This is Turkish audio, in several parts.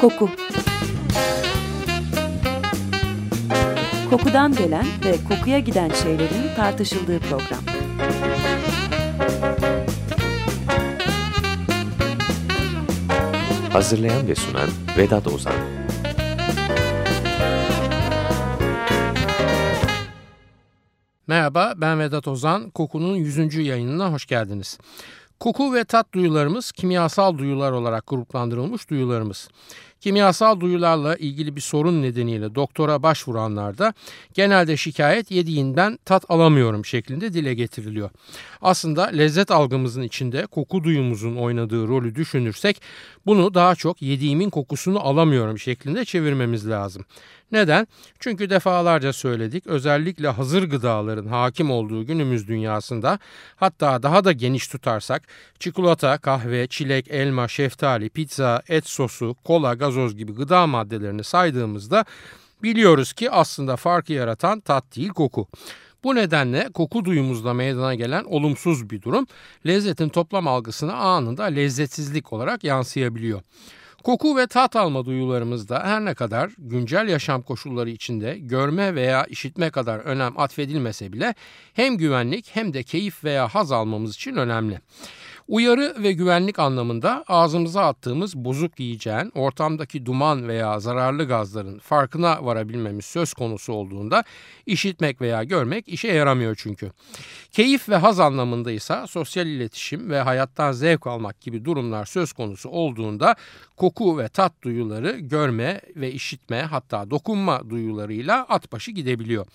Koku Kokudan gelen ve kokuya giden şeylerin tartışıldığı program. Hazırlayan ve sunan Vedat Ozan Merhaba ben Vedat Ozan. Koku'nun 100. yayınına hoş geldiniz. Koku ve tat duyularımız kimyasal duyular olarak gruplandırılmış duyularımız. Kimyasal duyularla ilgili bir sorun nedeniyle doktora başvuranlarda genelde şikayet yediğinden tat alamıyorum şeklinde dile getiriliyor. Aslında lezzet algımızın içinde koku duyumuzun oynadığı rolü düşünürsek bunu daha çok yediğimin kokusunu alamıyorum şeklinde çevirmemiz lazım. Neden? Çünkü defalarca söyledik özellikle hazır gıdaların hakim olduğu günümüz dünyasında hatta daha da geniş tutarsak çikolata, kahve, çilek, elma, şeftali, pizza, et sosu, kola, gazoz gibi gıda maddelerini saydığımızda biliyoruz ki aslında farkı yaratan tat değil koku. Bu nedenle koku duyumuzda meydana gelen olumsuz bir durum lezzetin toplam algısına anında lezzetsizlik olarak yansıyabiliyor. Koku ve tat alma duyularımızda her ne kadar güncel yaşam koşulları içinde görme veya işitme kadar önem atfedilmese bile hem güvenlik hem de keyif veya haz almamız için önemli. Uyarı ve güvenlik anlamında ağzımıza attığımız bozuk yiyeceğin, ortamdaki duman veya zararlı gazların farkına varabilmemiz söz konusu olduğunda işitmek veya görmek işe yaramıyor çünkü. Keyif ve haz anlamında ise sosyal iletişim ve hayattan zevk almak gibi durumlar söz konusu olduğunda koku ve tat duyuları görme ve işitme hatta dokunma duyularıyla at başı gidebiliyor.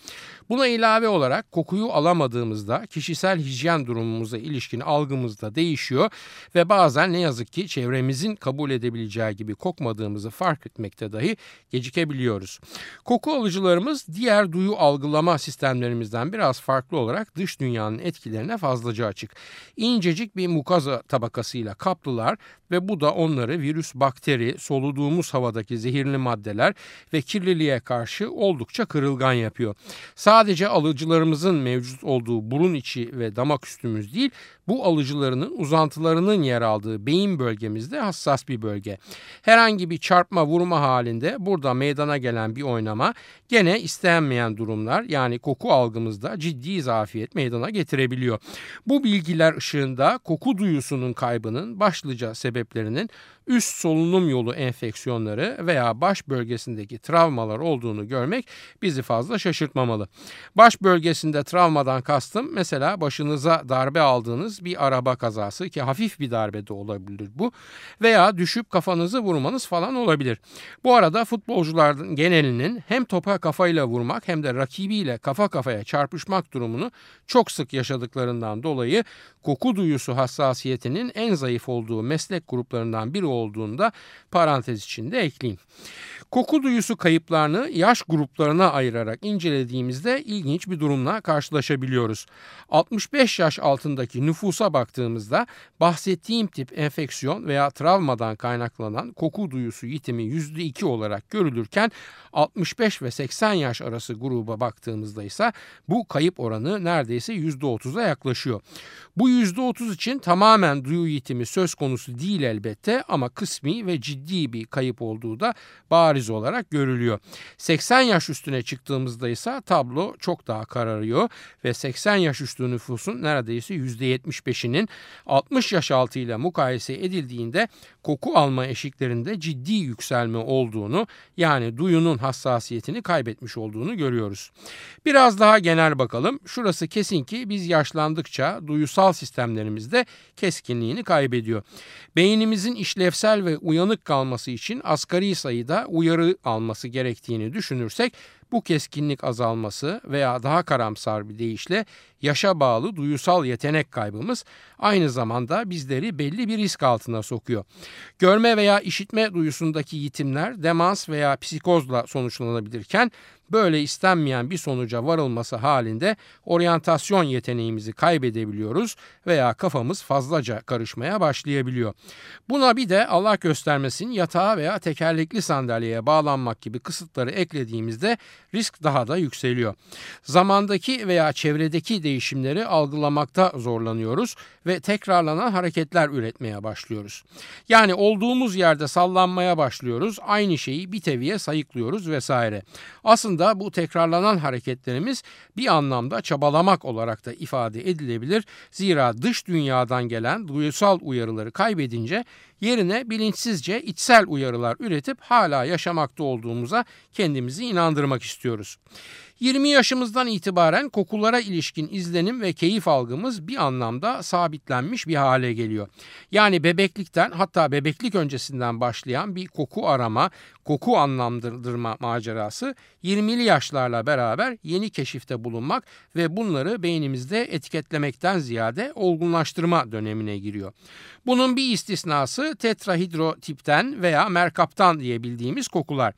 Buna ilave olarak kokuyu alamadığımızda kişisel hijyen durumumuza ilişkin algımızda değişiyor ve bazen ne yazık ki çevremizin kabul edebileceği gibi kokmadığımızı fark etmekte dahi gecikebiliyoruz. Koku alıcılarımız diğer duyu algılama sistemlerimizden biraz farklı olarak dış dünyanın etkilerine fazlaca açık. İncecik bir mukaza tabakasıyla kaplılar ve bu da onları virüs, bakteri, soluduğumuz havadaki zehirli maddeler ve kirliliğe karşı oldukça kırılgan yapıyor. Sadece alıcılarımızın mevcut olduğu burun içi ve damak üstümüz değil, bu alıcılarının uzantılarının yer aldığı beyin bölgemizde hassas bir bölge. Herhangi bir çarpma vurma halinde burada meydana gelen bir oynama gene istenmeyen durumlar yani koku algımızda ciddi zafiyet meydana getirebiliyor. Bu bilgiler ışığında koku duyusunun kaybının başlıca sebeplerinin üst solunum yolu enfeksiyonları veya baş bölgesindeki travmalar olduğunu görmek bizi fazla şaşırtmamalı. Baş bölgesinde travmadan kastım mesela başınıza darbe aldığınız bir araba kazası ki hafif bir darbe de olabilir bu veya düşüp kafanızı vurmanız falan olabilir. Bu arada futbolcuların genelinin hem topa kafayla vurmak hem de rakibiyle kafa kafaya çarpışmak durumunu çok sık yaşadıklarından dolayı koku duyusu hassasiyetinin en zayıf olduğu meslek gruplarından biri olduğunda parantez içinde ekleyeyim. Koku duyusu kayıplarını yaş gruplarına ayırarak incelediğimizde ilginç bir durumla karşılaşabiliyoruz. 65 yaş altındaki nüfusa baktığımızda bahsettiğim tip enfeksiyon veya travmadan kaynaklanan koku duyusu yitimi %2 olarak görülürken 65 ve 80 yaş arası gruba baktığımızda ise bu kayıp oranı neredeyse %30'a yaklaşıyor. Bu %30 için tamamen duyu yitimi söz konusu değil elbette ama kısmi ve ciddi bir kayıp olduğu da bariz olarak görülüyor. 80 yaş üstüne çıktığımızda ise tablo çok daha kararıyor ve 80 yaş üstü nüfusun neredeyse %75'inin 60 yaş altıyla mukayese edildiğinde koku alma eşiklerinde ciddi yükselme olduğunu yani duyunun hassasiyetini kaybetmiş olduğunu görüyoruz. Biraz daha genel bakalım. Şurası kesin ki biz yaşlandıkça duyusal sistemlerimizde keskinliğini kaybediyor. Beynimizin işlevsel ve uyanık kalması için asgari sayıda uyarı alması gerektiğini düşünürsek bu keskinlik azalması veya daha karamsar bir deyişle yaşa bağlı duyusal yetenek kaybımız aynı zamanda bizleri belli bir risk altına sokuyor. Görme veya işitme duyusundaki yitimler demans veya psikozla sonuçlanabilirken böyle istenmeyen bir sonuca varılması halinde oryantasyon yeteneğimizi kaybedebiliyoruz veya kafamız fazlaca karışmaya başlayabiliyor. Buna bir de Allah göstermesin yatağa veya tekerlekli sandalyeye bağlanmak gibi kısıtları eklediğimizde risk daha da yükseliyor. Zamandaki veya çevredeki değişimleri algılamakta zorlanıyoruz ve tekrarlanan hareketler üretmeye başlıyoruz. Yani olduğumuz yerde sallanmaya başlıyoruz, aynı şeyi bir teviye sayıklıyoruz vesaire. Aslında bu tekrarlanan hareketlerimiz bir anlamda çabalamak olarak da ifade edilebilir. Zira dış dünyadan gelen duysal uyarıları kaybedince yerine bilinçsizce içsel uyarılar üretip hala yaşamakta olduğumuza kendimizi inandırmak istiyoruz. 20 yaşımızdan itibaren kokulara ilişkin izlenim ve keyif algımız bir anlamda sabitlenmiş bir hale geliyor. Yani bebeklikten hatta bebeklik öncesinden başlayan bir koku arama, koku anlamlandırma macerası 20'li yaşlarla beraber yeni keşifte bulunmak ve bunları beynimizde etiketlemekten ziyade olgunlaştırma dönemine giriyor. Bunun bir istisnası tetrahidrotipten veya merkaptan diye bildiğimiz kokular.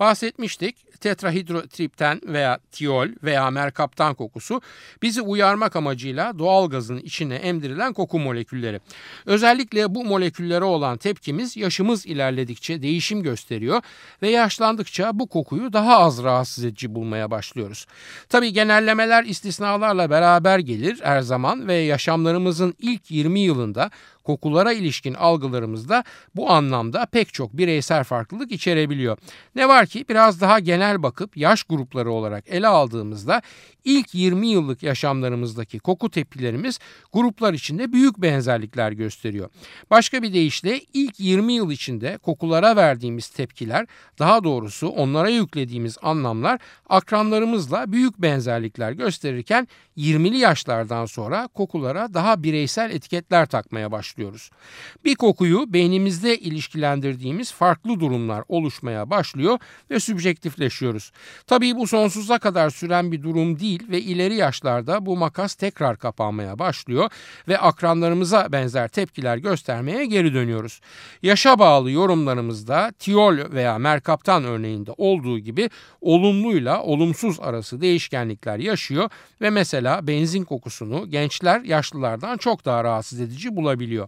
Bahsetmiştik tetrahidrotripten veya tiol veya merkaptan kokusu bizi uyarmak amacıyla doğal gazın içine emdirilen koku molekülleri. Özellikle bu moleküllere olan tepkimiz yaşımız ilerledikçe değişim gösteriyor ve yaşlandıkça bu kokuyu daha az rahatsız edici bulmaya başlıyoruz. Tabi genellemeler istisnalarla beraber gelir her zaman ve yaşamlarımızın ilk 20 yılında kokulara ilişkin algılarımızda bu anlamda pek çok bireysel farklılık içerebiliyor. Ne var ki biraz daha genel bakıp yaş grupları olarak ele aldığımızda ilk 20 yıllık yaşamlarımızdaki koku tepkilerimiz gruplar içinde büyük benzerlikler gösteriyor. Başka bir deyişle ilk 20 yıl içinde kokulara verdiğimiz tepkiler, daha doğrusu onlara yüklediğimiz anlamlar akranlarımızla büyük benzerlikler gösterirken 20'li yaşlardan sonra kokulara daha bireysel etiketler takmaya başlıyoruz. Bir kokuyu beynimizde ilişkilendirdiğimiz farklı durumlar oluşmaya başlıyor ve sübjektifleşiyoruz. Tabii bu sonsuza kadar süren bir durum değil ve ileri yaşlarda bu makas tekrar kapanmaya başlıyor ve akranlarımıza benzer tepkiler göstermeye geri dönüyoruz. Yaşa bağlı yorumlarımızda tiol veya merkaptan örneğinde olduğu gibi olumluyla olumsuz arası değişkenlikler yaşıyor ve mesela benzin kokusunu gençler yaşlılardan çok daha rahatsız edici bulabiliyor.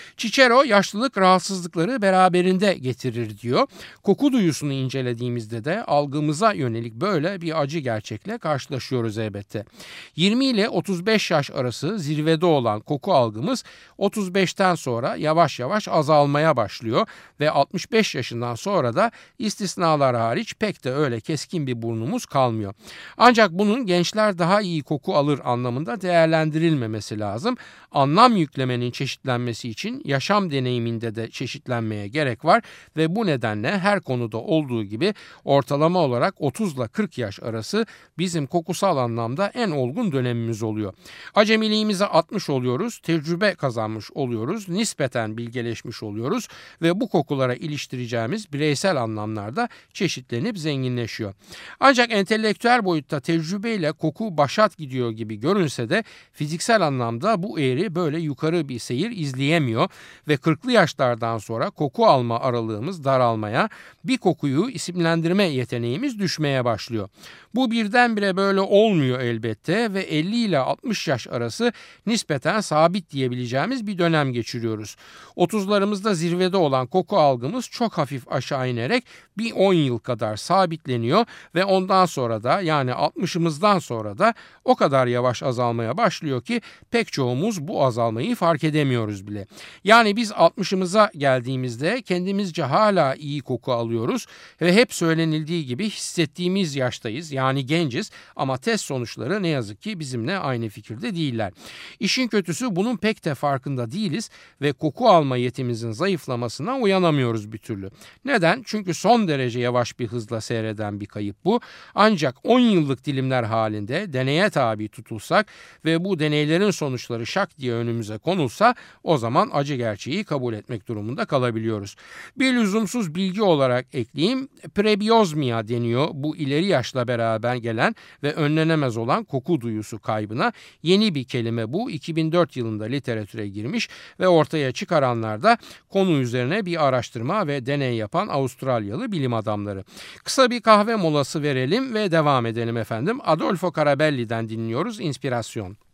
Cicero yaşlılık rahatsızlıkları beraberinde getirir diyor. Koku duyusunu incelediğimizde de algımıza yönelik böyle bir acı gerçekle karşılaşıyoruz elbette. 20 ile 35 yaş arası zirvede olan koku algımız 35'ten sonra yavaş yavaş azalmaya başlıyor ve 65 yaşından sonra da istisnalar hariç pek de öyle keskin bir burnumuz kalmıyor. Ancak bunun gençler daha iyi koku alır anlamında değerlendirilmemesi lazım. Anlam yüklemenin çeşitlenmesi için yaşam deneyiminde de çeşitlenmeye gerek var ve bu nedenle her konuda olduğu gibi ortalama olarak 30 ile 40 yaş arası bizim kokusal anlamda en olgun dönemimiz oluyor. Acemiliğimize atmış oluyoruz, tecrübe kazanmış oluyoruz, nispeten bilgeleşmiş oluyoruz ve bu kokulara iliştireceğimiz bireysel anlamlarda çeşitlenip zenginleşiyor. Ancak entelektüel boyutta tecrübeyle koku başat gidiyor gibi görünse de fiziksel anlamda bu eğri böyle yukarı bir seyir izleyemiyor ve 40'lı yaşlardan sonra koku alma aralığımız daralmaya, bir kokuyu isimlendirme yeteneğimiz düşmeye başlıyor. Bu birdenbire böyle olmuyor elbette ve 50 ile 60 yaş arası nispeten sabit diyebileceğimiz bir dönem geçiriyoruz. 30'larımızda zirvede olan koku algımız çok hafif aşağı inerek bir 10 yıl kadar sabitleniyor ve ondan sonra da yani 60'ımızdan sonra da o kadar yavaş azalmaya başlıyor ki pek çoğumuz bu azalmayı fark edemiyoruz bile. Yani biz 60'ımıza geldiğimizde kendimizce hala iyi koku alıyoruz ve hep söylenildiği gibi hissettiğimiz yaştayız yani genciz ama test sonuçları ne yazık ki bizimle aynı fikirde değiller. İşin kötüsü bunun pek de farkında değiliz ve koku alma yetimizin zayıflamasına uyanamıyoruz bir türlü. Neden? Çünkü son derece yavaş bir hızla seyreden bir kayıp bu. Ancak 10 yıllık dilimler halinde deneye tabi tutulsak ve bu deneylerin sonuçları şak diye önümüze konulsa o zaman acı acı gerçeği kabul etmek durumunda kalabiliyoruz. Bir lüzumsuz bilgi olarak ekleyeyim. Prebiyozmia deniyor bu ileri yaşla beraber gelen ve önlenemez olan koku duyusu kaybına. Yeni bir kelime bu. 2004 yılında literatüre girmiş ve ortaya çıkaranlar da konu üzerine bir araştırma ve deney yapan Avustralyalı bilim adamları. Kısa bir kahve molası verelim ve devam edelim efendim. Adolfo Carabelli'den dinliyoruz İnspirasyon.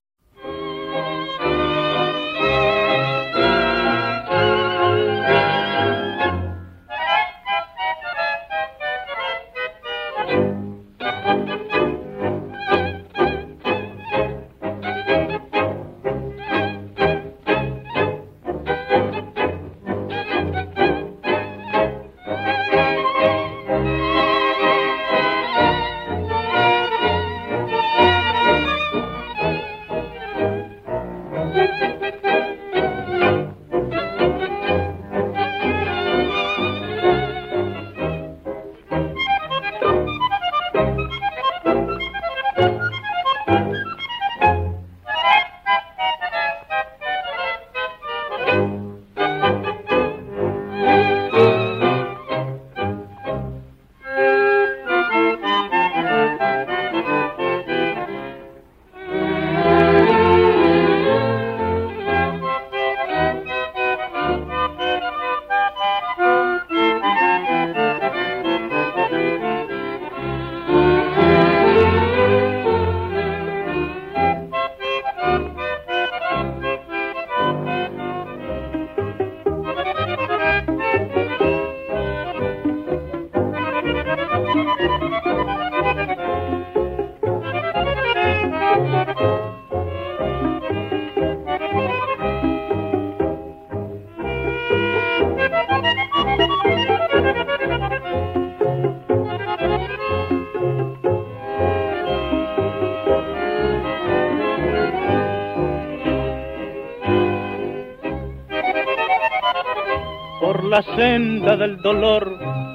La senda del dolor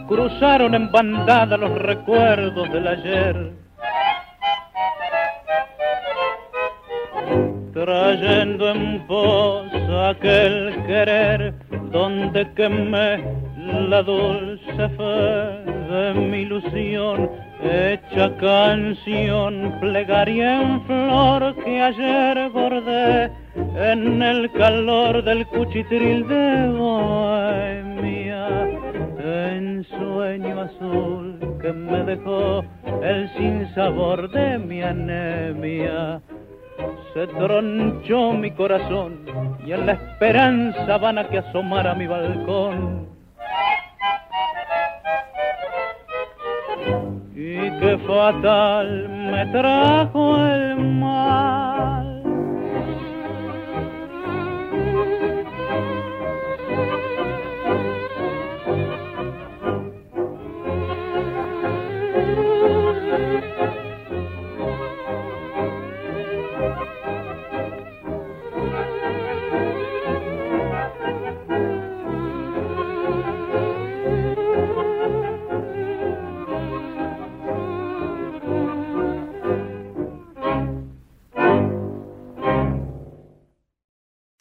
cruzaron en bandada los recuerdos del ayer. Trayendo en voz aquel querer donde quemé la dulce fe de mi ilusión, hecha canción, plegaria en flor que ayer bordé en el calor del cuchitril de Bohemia, en sueño azul que me dejó el sinsabor de mi anemia. Se tronchó mi corazón y en la esperanza vana que asomara mi balcón. Y qué fatal me trajo el mal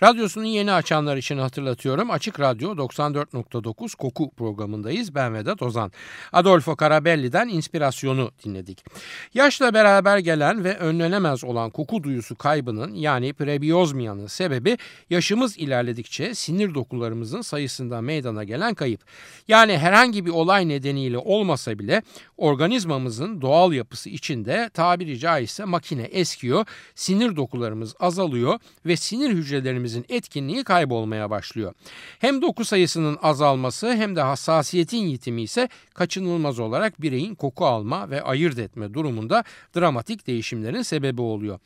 Radyosunu yeni açanlar için hatırlatıyorum. Açık Radyo 94.9 Koku programındayız. Ben Vedat Ozan. Adolfo Carabelli'den inspirasyonu dinledik. Yaşla beraber gelen ve önlenemez olan koku duyusu kaybının yani prebiyozmiyanın sebebi yaşımız ilerledikçe sinir dokularımızın sayısında meydana gelen kayıp. Yani herhangi bir olay nedeniyle olmasa bile organizmamızın doğal yapısı içinde tabiri caizse makine eskiyor, sinir dokularımız azalıyor ve sinir hücrelerimiz beynimizin etkinliği kaybolmaya başlıyor. Hem doku sayısının azalması hem de hassasiyetin yitimi ise kaçınılmaz olarak bireyin koku alma ve ayırt etme durumunda dramatik değişimlerin sebebi oluyor.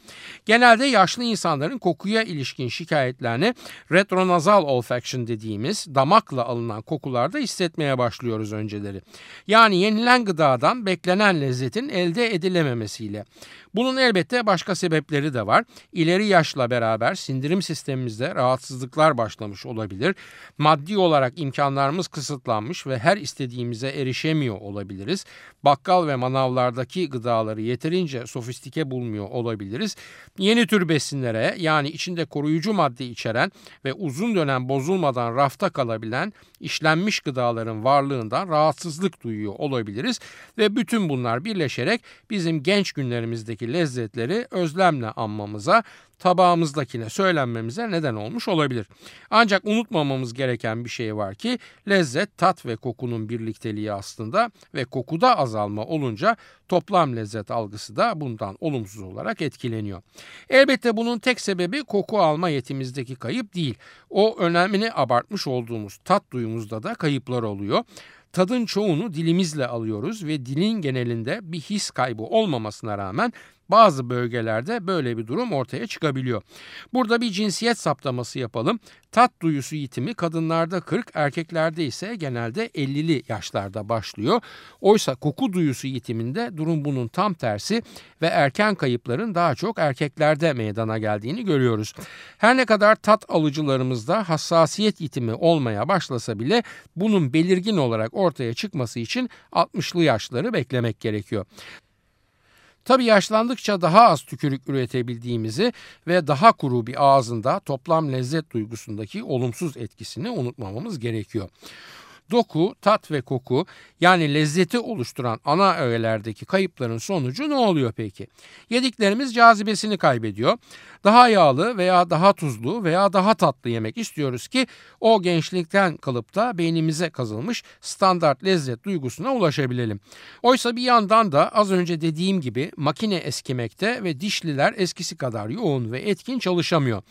Genelde yaşlı insanların kokuya ilişkin şikayetlerini retronazal olfaction dediğimiz damakla alınan kokularda hissetmeye başlıyoruz önceleri. Yani yenilen gıdadan beklenen lezzetin elde edilememesiyle. Bunun elbette başka sebepleri de var. İleri yaşla beraber sindirim sistemimiz bedenimizde rahatsızlıklar başlamış olabilir. Maddi olarak imkanlarımız kısıtlanmış ve her istediğimize erişemiyor olabiliriz. Bakkal ve manavlardaki gıdaları yeterince sofistike bulmuyor olabiliriz. Yeni tür besinlere yani içinde koruyucu madde içeren ve uzun dönem bozulmadan rafta kalabilen işlenmiş gıdaların varlığından rahatsızlık duyuyor olabiliriz ve bütün bunlar birleşerek bizim genç günlerimizdeki lezzetleri özlemle anmamıza, tabağımızdakine söylenmemize neden olmuş olabilir. Ancak unutmamamız gereken bir şey var ki lezzet, tat ve kokunun birlikteliği aslında ve kokuda azalma olunca toplam lezzet algısı da bundan olumsuz olarak etkileniyor. Elbette bunun tek sebebi koku alma yetimizdeki kayıp değil. O önemini abartmış olduğumuz tat duyumuzda da kayıplar oluyor. Tadın çoğunu dilimizle alıyoruz ve dilin genelinde bir his kaybı olmamasına rağmen bazı bölgelerde böyle bir durum ortaya çıkabiliyor. Burada bir cinsiyet saptaması yapalım. Tat duyusu yitimi kadınlarda 40, erkeklerde ise genelde 50'li yaşlarda başlıyor. Oysa koku duyusu yitiminde durum bunun tam tersi ve erken kayıpların daha çok erkeklerde meydana geldiğini görüyoruz. Her ne kadar tat alıcılarımızda hassasiyet yitimi olmaya başlasa bile bunun belirgin olarak ortaya çıkması için 60'lı yaşları beklemek gerekiyor. Tabi yaşlandıkça daha az tükürük üretebildiğimizi ve daha kuru bir ağzında toplam lezzet duygusundaki olumsuz etkisini unutmamamız gerekiyor. Doku, tat ve koku yani lezzeti oluşturan ana öğelerdeki kayıpların sonucu ne oluyor peki? Yediklerimiz cazibesini kaybediyor. Daha yağlı veya daha tuzlu veya daha tatlı yemek istiyoruz ki o gençlikten kalıp da beynimize kazılmış standart lezzet duygusuna ulaşabilelim. Oysa bir yandan da az önce dediğim gibi makine eskimekte ve dişliler eskisi kadar yoğun ve etkin çalışamıyor.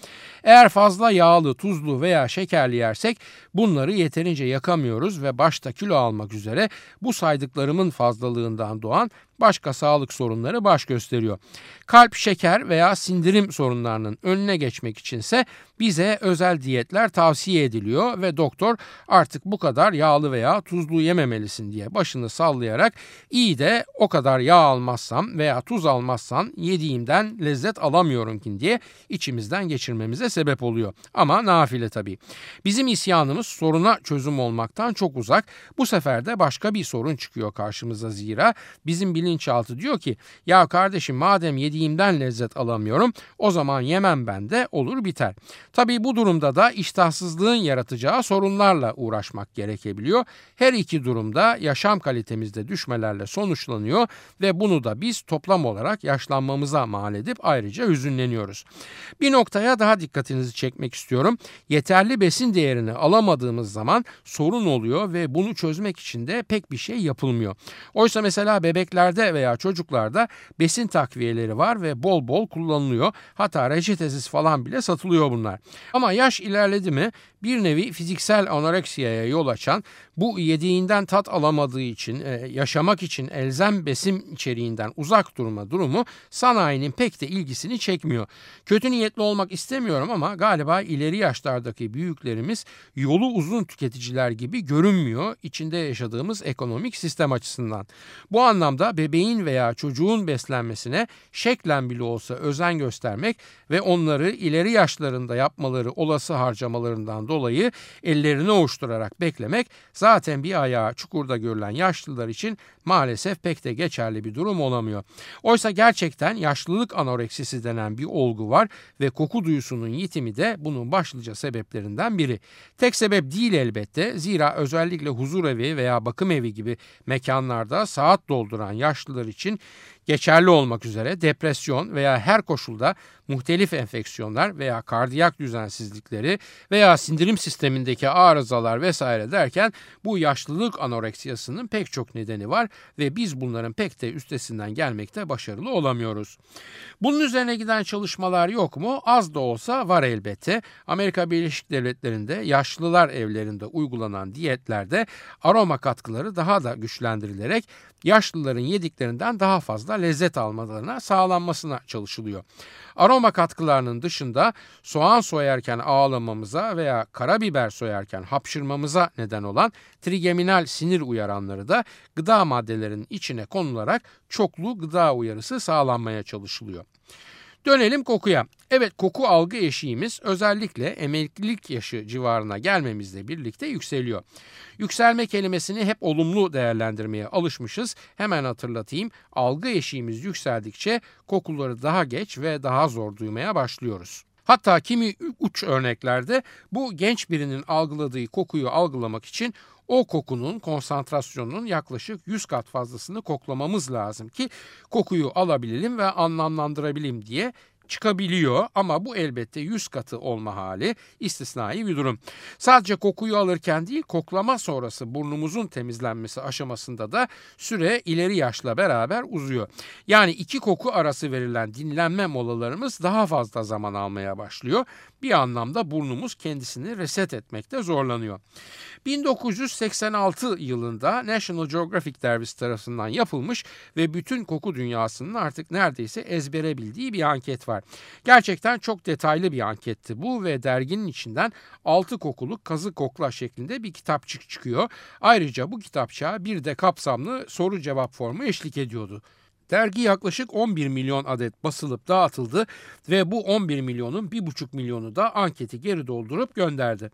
Eğer fazla yağlı, tuzlu veya şekerli yersek bunları yeterince yakamıyoruz ve başta kilo almak üzere bu saydıklarımın fazlalığından doğan başka sağlık sorunları baş gösteriyor. Kalp, şeker veya sindirim sorunlarının önüne geçmek içinse bize özel diyetler tavsiye ediliyor ve doktor artık bu kadar yağlı veya tuzlu yememelisin diye başını sallayarak iyi de o kadar yağ almazsam veya tuz almazsan yediğimden lezzet alamıyorum ki diye içimizden geçirmemize sebep oluyor. Ama nafile tabii. Bizim isyanımız soruna çözüm olmaktan çok uzak. Bu sefer de başka bir sorun çıkıyor karşımıza zira bizim bilinçaltı diyor ki ya kardeşim madem yediğimden lezzet alamıyorum o zaman yemem ben de olur biter. Tabii bu durumda da iştahsızlığın yaratacağı sorunlarla uğraşmak gerekebiliyor. Her iki durumda yaşam kalitemizde düşmelerle sonuçlanıyor ve bunu da biz toplam olarak yaşlanmamıza mal edip ayrıca hüzünleniyoruz. Bir noktaya daha dikkatinizi çekmek istiyorum. Yeterli besin değerini alamadığımız zaman sorun oluyor ve bunu çözmek için de pek bir şey yapılmıyor. Oysa mesela bebeklerde veya çocuklarda besin takviyeleri var ve bol bol kullanılıyor. Hatta reçetesiz falan bile satılıyor bunlar. Ama yaş ilerledi mi bir nevi fiziksel anoreksiyaya yol açan bu yediğinden tat alamadığı için e, yaşamak için elzem besin içeriğinden uzak durma durumu sanayinin pek de ilgisini çekmiyor. Kötü niyetli olmak istemiyorum ama galiba ileri yaşlardaki büyüklerimiz yolu uzun tüketiciler gibi görünmüyor içinde yaşadığımız ekonomik sistem açısından. Bu anlamda bebeğin veya çocuğun beslenmesine şeklen bile olsa özen göstermek ve onları ileri yaşlarında yapmaları olası harcamalarından dolayı ellerini ovuşturarak beklemek zaten bir ayağı çukurda görülen yaşlılar için maalesef pek de geçerli bir durum olamıyor. Oysa gerçekten yaşlılık anoreksisi denen bir olgu var ve koku duyusunun yitimi de bunun başlıca sebeplerinden biri. Tek sebep değil elbette zira özellikle huzur evi veya bakım evi gibi mekanlarda saat dolduran yaşlılar için geçerli olmak üzere depresyon veya her koşulda muhtelif enfeksiyonlar veya kardiyak düzensizlikleri veya sindirim sistemindeki arızalar vesaire derken bu yaşlılık anoreksiyasının pek çok nedeni var ve biz bunların pek de üstesinden gelmekte başarılı olamıyoruz. Bunun üzerine giden çalışmalar yok mu? Az da olsa var elbette. Amerika Birleşik Devletleri'nde yaşlılar evlerinde uygulanan diyetlerde aroma katkıları daha da güçlendirilerek yaşlıların yediklerinden daha fazla lezzet almalarına sağlanmasına çalışılıyor. Aroma katkılarının dışında soğan soyarken ağlamamıza veya karabiber soyarken hapşırmamıza neden olan trigeminal sinir uyaranları da gıda maddelerinin içine konularak çoklu gıda uyarısı sağlanmaya çalışılıyor. Dönelim kokuya. Evet koku algı eşiğimiz özellikle emeklilik yaşı civarına gelmemizle birlikte yükseliyor. Yükselme kelimesini hep olumlu değerlendirmeye alışmışız. Hemen hatırlatayım. Algı eşiğimiz yükseldikçe kokuları daha geç ve daha zor duymaya başlıyoruz. Hatta kimi uç örneklerde bu genç birinin algıladığı kokuyu algılamak için o kokunun konsantrasyonunun yaklaşık 100 kat fazlasını koklamamız lazım ki kokuyu alabilelim ve anlamlandırabilelim diye çıkabiliyor ama bu elbette 100 katı olma hali istisnai bir durum. Sadece kokuyu alırken değil koklama sonrası burnumuzun temizlenmesi aşamasında da süre ileri yaşla beraber uzuyor. Yani iki koku arası verilen dinlenme molalarımız daha fazla zaman almaya başlıyor. Bir anlamda burnumuz kendisini reset etmekte zorlanıyor. 1986 yılında National Geographic dergisi tarafından yapılmış ve bütün koku dünyasının artık neredeyse ezbere bildiği bir anket var. Gerçekten çok detaylı bir anketti bu ve derginin içinden 6 kokuluk kazı kokla şeklinde bir kitapçık çıkıyor. Ayrıca bu kitapçığa bir de kapsamlı soru cevap formu eşlik ediyordu. Dergi yaklaşık 11 milyon adet basılıp dağıtıldı ve bu 11 milyonun 1,5 milyonu da anketi geri doldurup gönderdi.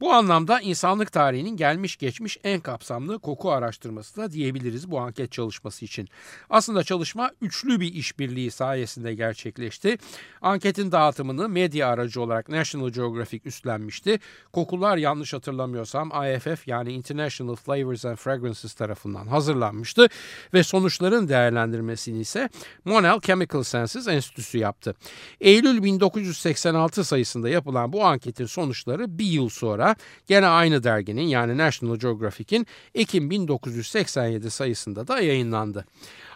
Bu anlamda insanlık tarihinin gelmiş geçmiş en kapsamlı koku araştırması da diyebiliriz bu anket çalışması için. Aslında çalışma üçlü bir işbirliği sayesinde gerçekleşti. Anketin dağıtımını medya aracı olarak National Geographic üstlenmişti. Kokular yanlış hatırlamıyorsam IFF yani International Flavors and Fragrances tarafından hazırlanmıştı ve sonuçların değerlendirmesi değerlendirmesini ise Monell Chemical Senses Enstitüsü yaptı. Eylül 1986 sayısında yapılan bu anketin sonuçları bir yıl sonra gene aynı derginin yani National Geographic'in Ekim 1987 sayısında da yayınlandı.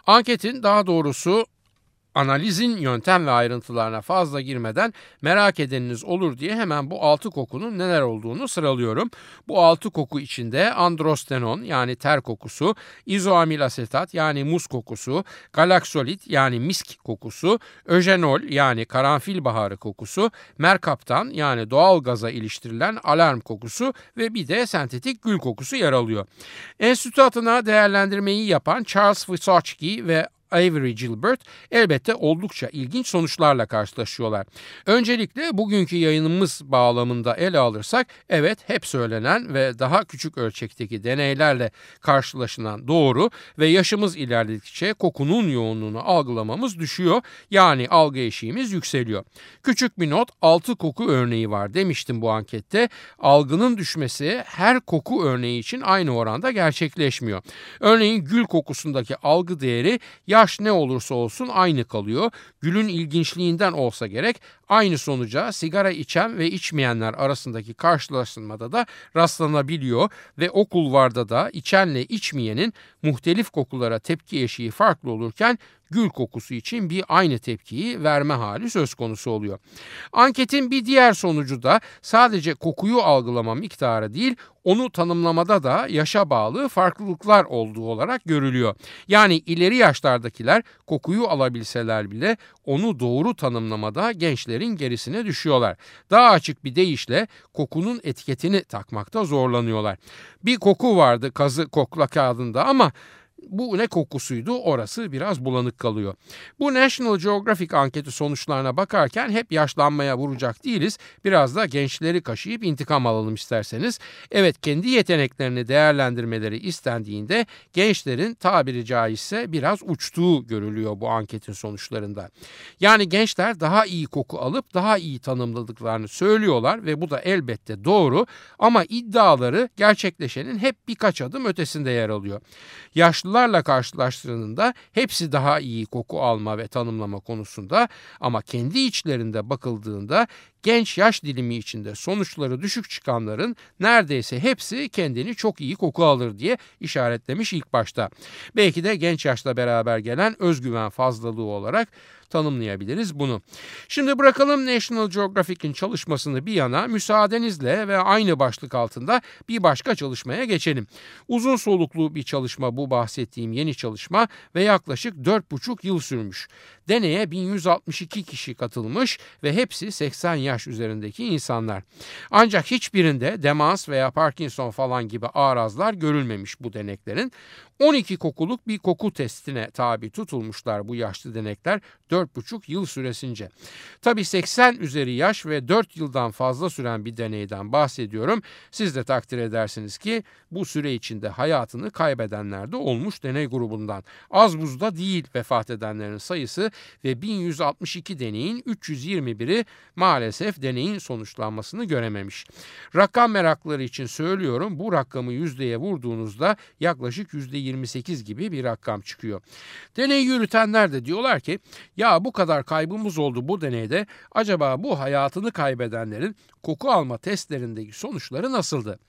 Anketin daha doğrusu Analizin yöntem ve ayrıntılarına fazla girmeden merak edeniniz olur diye hemen bu altı kokunun neler olduğunu sıralıyorum. Bu altı koku içinde androstenon yani ter kokusu, izoamil asetat yani muz kokusu, galaksolit yani misk kokusu, öjenol yani karanfil baharı kokusu, merkaptan yani doğal gaza iliştirilen alarm kokusu ve bir de sentetik gül kokusu yer alıyor. Enstitü adına değerlendirmeyi yapan Charles Wysotsky ve Avery Gilbert elbette oldukça ilginç sonuçlarla karşılaşıyorlar. Öncelikle bugünkü yayınımız bağlamında ele alırsak evet hep söylenen ve daha küçük ölçekteki deneylerle karşılaşılan doğru ve yaşımız ilerledikçe kokunun yoğunluğunu algılamamız düşüyor. Yani algı eşiğimiz yükseliyor. Küçük bir not 6 koku örneği var demiştim bu ankette. Algının düşmesi her koku örneği için aynı oranda gerçekleşmiyor. Örneğin gül kokusundaki algı değeri ya Yaş ne olursa olsun aynı kalıyor. Gülün ilginçliğinden olsa gerek aynı sonuca sigara içen ve içmeyenler arasındaki karşılaştırmada da rastlanabiliyor ve o kulvarda da içenle içmeyenin muhtelif kokulara tepki eşiği farklı olurken gül kokusu için bir aynı tepkiyi verme hali söz konusu oluyor. Anketin bir diğer sonucu da sadece kokuyu algılama miktarı değil, onu tanımlamada da yaşa bağlı farklılıklar olduğu olarak görülüyor. Yani ileri yaşlardakiler kokuyu alabilseler bile onu doğru tanımlamada gençlerin gerisine düşüyorlar. Daha açık bir deyişle kokunun etiketini takmakta zorlanıyorlar. Bir koku vardı kazı kokla kağıdında ama bu ne kokusuydu orası biraz bulanık kalıyor. Bu National Geographic anketi sonuçlarına bakarken hep yaşlanmaya vuracak değiliz. Biraz da gençleri kaşıyıp intikam alalım isterseniz. Evet kendi yeteneklerini değerlendirmeleri istendiğinde gençlerin tabiri caizse biraz uçtuğu görülüyor bu anketin sonuçlarında. Yani gençler daha iyi koku alıp daha iyi tanımladıklarını söylüyorlar ve bu da elbette doğru ama iddiaları gerçekleşenin hep birkaç adım ötesinde yer alıyor. Yaşlı yaşlılarla karşılaştırıldığında hepsi daha iyi koku alma ve tanımlama konusunda ama kendi içlerinde bakıldığında genç yaş dilimi içinde sonuçları düşük çıkanların neredeyse hepsi kendini çok iyi koku alır diye işaretlemiş ilk başta. Belki de genç yaşla beraber gelen özgüven fazlalığı olarak tanımlayabiliriz bunu. Şimdi bırakalım National Geographic'in çalışmasını bir yana müsaadenizle ve aynı başlık altında bir başka çalışmaya geçelim. Uzun soluklu bir çalışma bu bahsettiğim yeni çalışma ve yaklaşık 4,5 yıl sürmüş. Deneye 1162 kişi katılmış ve hepsi 80 yaş üzerindeki insanlar. Ancak hiçbirinde demans veya Parkinson falan gibi arazlar görülmemiş bu deneklerin. 12 kokuluk bir koku testine tabi tutulmuşlar bu yaşlı denekler 4,5 yıl süresince. Tabi 80 üzeri yaş ve 4 yıldan fazla süren bir deneyden bahsediyorum. Siz de takdir edersiniz ki bu süre içinde hayatını kaybedenler de olmuş deney grubundan. Az buzda değil vefat edenlerin sayısı ve 1162 deneyin 321'i maalesef deneyin sonuçlanmasını görememiş. Rakam merakları için söylüyorum bu rakamı yüzdeye vurduğunuzda yaklaşık %28 gibi bir rakam çıkıyor. Deneyi yürütenler de diyorlar ki ya bu kadar kaybımız oldu bu deneyde acaba bu hayatını kaybedenlerin koku alma testlerindeki sonuçları nasıldı?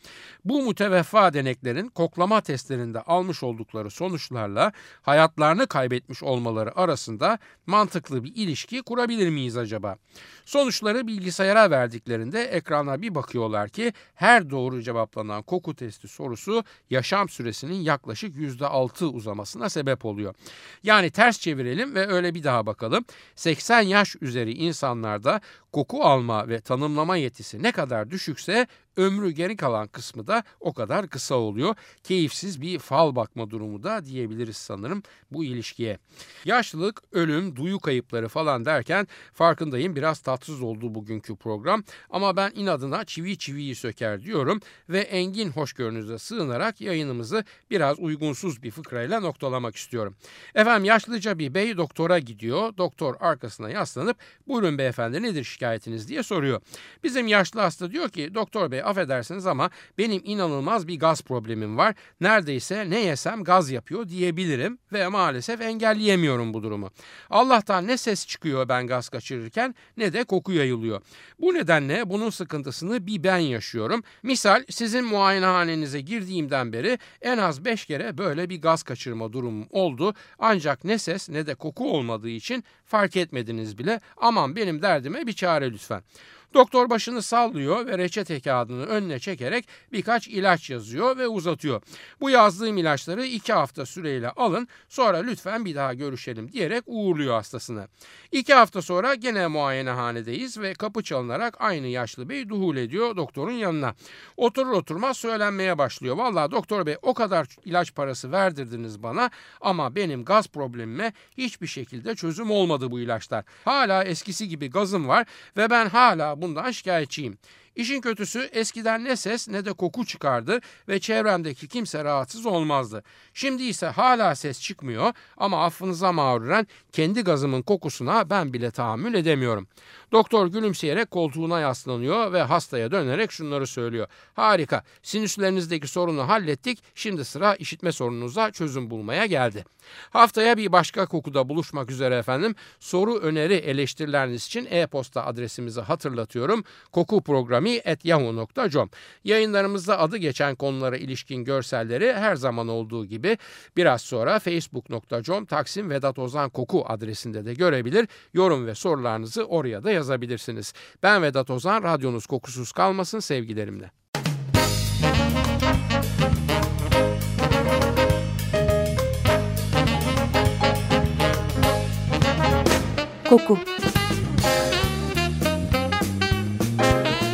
Bu müteveffa deneklerin koklama testlerinde almış oldukları sonuçlarla hayatlarını kaybetmiş olmaları arasında mantıklı bir ilişki kurabilir miyiz acaba? Sonuçları bilgisayara verdiklerinde ekrana bir bakıyorlar ki her doğru cevaplanan koku testi sorusu yaşam süresinin yaklaşık %6 uzamasına sebep oluyor. Yani ters çevirelim ve öyle bir daha bakalım. 80 yaş üzeri insanlarda koku alma ve tanımlama yetisi ne kadar düşükse ömrü geri kalan kısmı da o kadar kısa oluyor. Keyifsiz bir fal bakma durumu da diyebiliriz sanırım bu ilişkiye. Yaşlılık, ölüm, duyu kayıpları falan derken farkındayım biraz tatsız oldu bugünkü program. Ama ben inadına çivi çiviyi söker diyorum ve engin hoşgörünüze sığınarak yayınımızı biraz uygunsuz bir fıkrayla noktalamak istiyorum. Efendim yaşlıca bir bey doktora gidiyor. Doktor arkasına yaslanıp buyurun beyefendi nedir şikayetiniz diye soruyor. Bizim yaşlı hasta diyor ki doktor bey affedersiniz ama benim inanılmaz bir gaz problemim var. Neredeyse ne yesem gaz yapıyor diyebilirim ve maalesef engelleyemiyorum bu durumu. Allah'tan ne ses çıkıyor ben gaz kaçırırken ne de koku yayılıyor. Bu nedenle bunun sıkıntısını bir ben yaşıyorum. Misal sizin muayenehanenize girdiğimden beri en az 5 kere böyle bir gaz kaçırma durumum oldu. Ancak ne ses ne de koku olmadığı için fark etmediniz bile. Aman benim derdime bir çare lütfen. Doktor başını sallıyor ve reçete kağıdını önüne çekerek birkaç ilaç yazıyor ve uzatıyor. Bu yazdığım ilaçları iki hafta süreyle alın sonra lütfen bir daha görüşelim diyerek uğurluyor hastasını. İki hafta sonra gene muayenehanedeyiz ve kapı çalınarak aynı yaşlı bey duhul ediyor doktorun yanına. Oturur oturmaz söylenmeye başlıyor. Valla doktor bey o kadar ilaç parası verdirdiniz bana ama benim gaz problemime hiçbir şekilde çözüm olmadı bu ilaçlar. Hala eskisi gibi gazım var ve ben hala bundan şikayetçiyim. İşin kötüsü eskiden ne ses ne de koku çıkardı ve çevremdeki kimse rahatsız olmazdı. Şimdi ise hala ses çıkmıyor ama affınıza mağruren kendi gazımın kokusuna ben bile tahammül edemiyorum. Doktor gülümseyerek koltuğuna yaslanıyor ve hastaya dönerek şunları söylüyor. Harika, sinüslerinizdeki sorunu hallettik, şimdi sıra işitme sorununuza çözüm bulmaya geldi. Haftaya bir başka kokuda buluşmak üzere efendim. Soru, öneri, eleştirileriniz için e-posta adresimizi hatırlatıyorum. Koku programı yahoo.com Yayınlarımızda adı geçen konulara ilişkin görselleri her zaman olduğu gibi biraz sonra facebook.com Taksim Vedat Ozan Koku adresinde de görebilir. Yorum ve sorularınızı oraya da yazabilirsiniz. Ben Vedat Ozan, radyonuz kokusuz kalmasın sevgilerimle. Koku